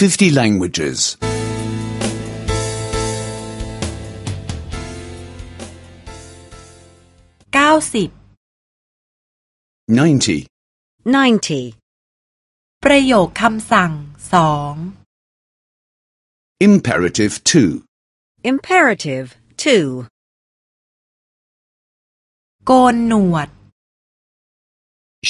50 languages. เก้าสิบ 90. 90. ประโยคคำสั่งสอง Imperative 2. Imperative 2. โกนหนวด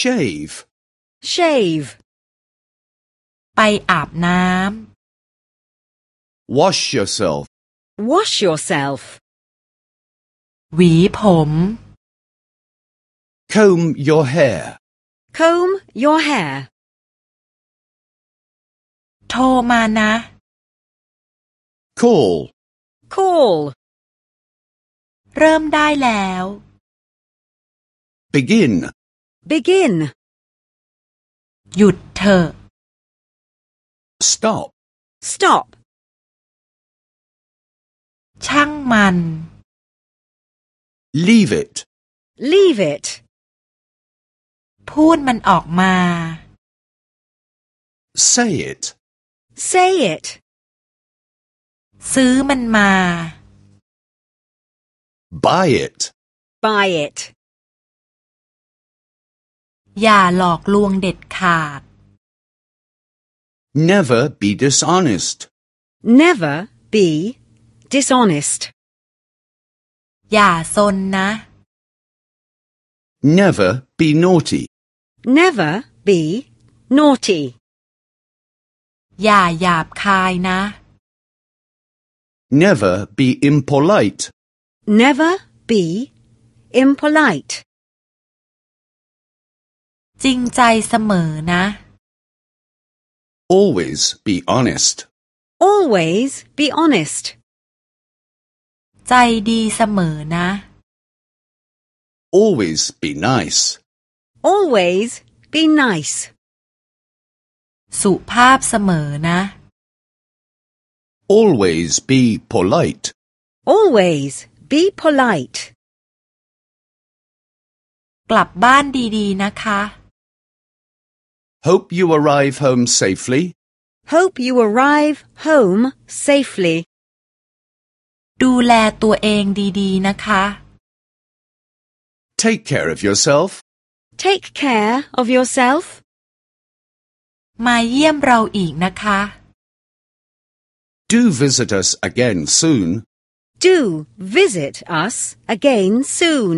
Shave. Shave. ไปอาบน้ Wash yourself. Wash yourself. ำหวีผม Comb your hair. Comb your hair. โทรมานะ Call. Call. เริ่มได้แล้ว Begin. Begin. หยุดเถอะ Stop. Stop. ช่างมัน Leave it. Leave it. พูดมันออกมา Say it. Say it. ซื้อมันมา Buy it. Buy it. อย่าหลอกลวงเด็ดขาด Never be dishonest. Never be dishonest. อย่าซนนะ Never be naughty. Never be naughty. อย่าหยาบคายนะ Never be impolite. Never be impolite. จริงใจเสมอนะ Always be honest. Always be honest. ใจดีเสมอนะ Always be nice. Always be nice. สุภาพเสมอนะ Always be polite. Always be polite. กลับบ้านดีๆนะคะ Hope you arrive home safely. Hope you arrive home safely. ดูแลตัวเองดีๆนะคะ Take care of yourself. Take care of yourself. มาเยี่ยมเราอีกนะคะ Do visit us again soon. Do visit us again soon.